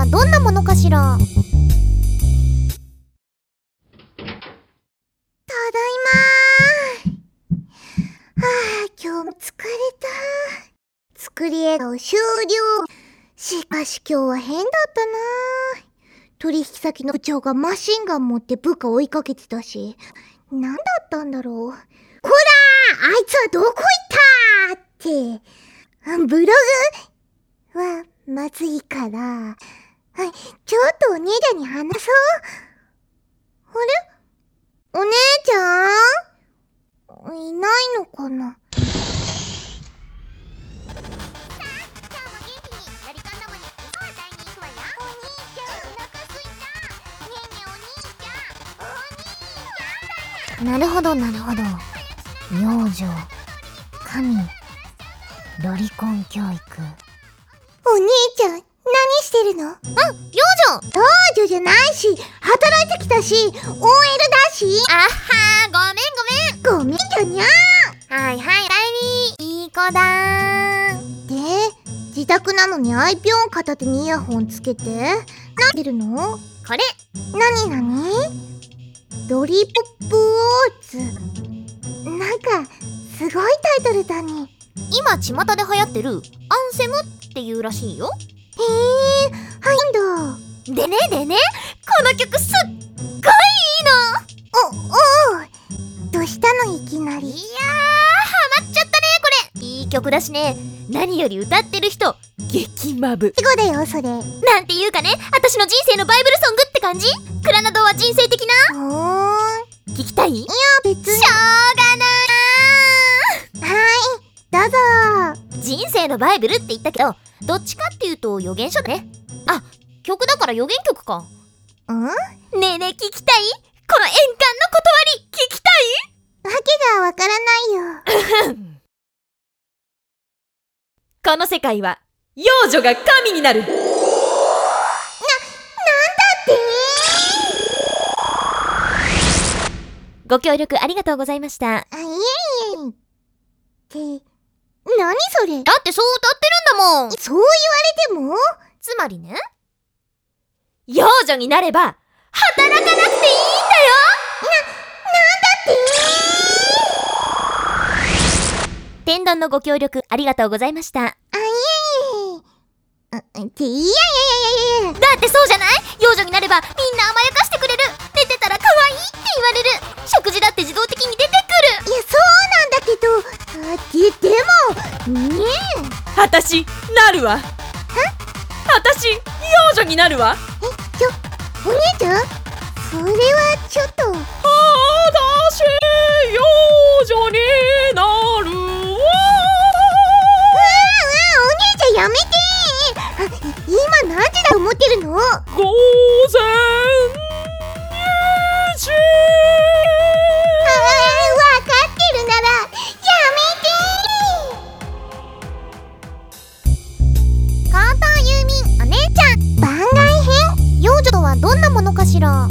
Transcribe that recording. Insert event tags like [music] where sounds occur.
はどんなものかしら？ただいまはあ、今日も疲れた。作り笑顔終了。しかし今日は変だったな。取引先の部長がマシンガン持って部下追いかけてたし、何だったんだろう。こらあいつはどこ行ったって。ブログはまずいから、ちょっとお姉ちゃんに話そう。あれ？お姉ちゃん？いないのかな？なるほどなるほど。養女神。ロリコン教育お兄ちゃん何してるの？うん養女養女じゃないし働いてきたし OL だし。あはごめんごめん。ごめんじゃにゃはいはい帰り。いい子だーで自宅なのにアイピョン片手にイヤホンつけて。何してるの？これ。なになにロリポップウォーズなんかすごいタイトルだね今巷で流行ってるアンセムっていうらしいよへえはいんだでねでねこの曲すっごいいいおおうどうしたのいきなり？のいやーハマっちゃったねこれ。いい曲だしね。何より歌ってる人激マブ。死後だよそれ。なんていうかね私の人生のバイブルソングって生のバイブルって言ったけどどっちかっていうと予言書ね。あ曲だから予言曲か。うん？わねえねえ聞きたい？この円環の断り聞きたけがわからないよ。い [laughs] この世界は幼女が神になる。ご協力ありがとうございました。あいえいえ。って何それ？だってそう歌ってるんだもん。そう言われても？つまりね？幼女になれば働かなくていいんだよ。天丼のご協力ありがとうございました。あいえいえあっていやいやいやいやいやだってそうじゃない？幼女になればみんな甘やかしてくれる。寝てたら可愛いって言われる。食事だって自動私なるわ。私幼女になるわ。えちょお姉ちゃん？それはちょっと。私幼女になるわ。うわうわお姉ちゃんやめて。あ今何時だと思ってるの？午前や